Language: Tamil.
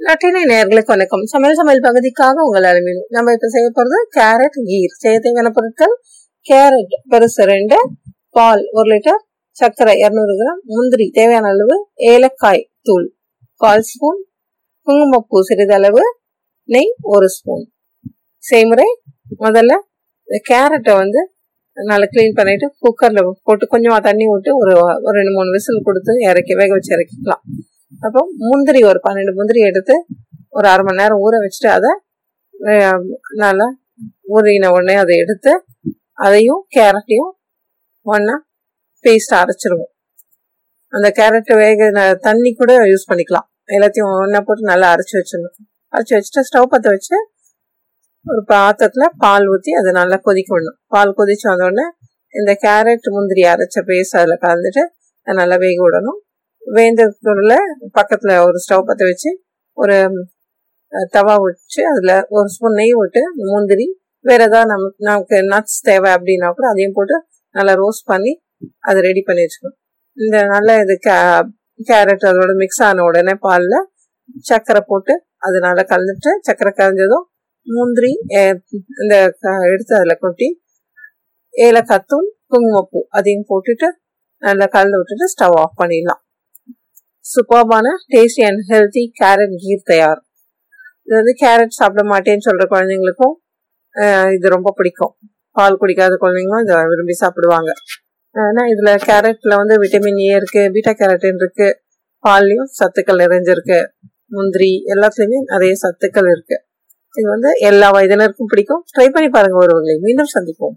நட்டினை நேர்களுக்கு வணக்கம் சமையல் சமையல் பகுதிக்காக உங்கள் அலுமையில் நம்ம இப்ப செய்ய போறது கேரட் கீர். செய்ய தேவையான பொருட்கள்? கேரட் பெருசு ரெண்டு பால் ஒரு லிட்டர் சர்க்கரை இருநூறு கிராம் முந்திரி தேவையான அளவு ஏலக்காய் தூள் கால் ஸ்பூன் குங்குமப்பூ சிறிதளவு நெய் ஒரு ஸ்பூன். செய்முறை முதல்ல கேரட்டை வந்து நல்லா க்ளீன் பண்ணிட்டு குக்கர்ல போட்டு கொஞ்சமா தண்ணி விட்டு ஒரு ஒரு ரெண்டு மூணு விசில் கொடுத்து இறக்கி வேக வச்சு இறக்கிக்கலாம். அப்போ முந்திரி ஒரு பன்னெண்டு முந்திரி எடுத்து ஒரு அரை மணி நேரம் ஊற வச்சுட்டு அதை நல்லா ஊறின உடனே அதை எடுத்து அதையும் கேரட்டையும் ஒன்றா பேஸ்ட் அரைச்சிருவோம். அந்த கேரட் வேக தண்ணி கூட யூஸ் பண்ணிக்கலாம். எல்லாத்தையும் ஒன்றா போட்டு நல்லா அரைச்சி வச்சிடணும். அரைச்சி வச்சுட்டு ஸ்டவ் பற்ற வச்சு ஒரு பாத்திரத்தில் பால் ஊற்றி அதை நல்லா கொதிக்க விடணும். பால் கொதிச்சு வந்தோடனே இந்த கேரட் முந்திரி அரைச்ச பேஸ்ட் அதில் கலந்துட்டு நல்லா வேக விடணும். வேந்தத்துல பக்கத்துல ஒரு ஸ்டவ் பற்ற வச்சு ஒரு தவா வச்சு அதுல ஒரு ஸ்பூன் நெய் விட்டு முந்திரி வேற ஏதாவது நமக்கு நமக்கு நட்ஸ் தேவை அப்படின்னா கூட அதையும் போட்டு நல்லா ரோஸ்ட் பண்ணி அதை ரெடி பண்ணி வச்சுக்கணும். இந்த நல்ல இது கேரட் அதோட மிக்ஸ் ஆன உடனே பாலில் சர்க்கரை போட்டு அது நல்லா கலந்துட்டு சர்க்கரை கலந்ததும் முந்திரி இந்த எடுத்து அதில் கொட்டி ஏலக்காய் தூள் குங்குமப்பூ அதையும் போட்டுட்டு நல்லா கலந்து விட்டுட்டு ஸ்டவ் ஆஃப் பண்ணிடலாம். சூப்பர்பான tasty and healthy carrot kheer தயார். இது வந்து கேரட் சாப்பிட மாட்டேன்னு சொல்கிற குழந்தைங்களுக்கும் இது ரொம்ப பிடிக்கும். பால் குடிக்காத குழந்தைங்களும் இதை விரும்பி சாப்பிடுவாங்க. ஏன்னா இதில் கேரட்டில் வந்து விட்டமின் ஏ இருக்குது பீட்டா கேரட்டின் இருக்குது பால்லையும் சத்துக்கள் நிறைஞ்சிருக்கு முந்திரி எல்லாத்துலேயுமே நிறைய சத்துக்கள் இருக்குது இது வந்து எல்லா வயதினருக்கும் பிடிக்கும். ட்ரை பண்ணி பாருங்கள் ஒருவர்களை மீண்டும் சந்திப்போம்.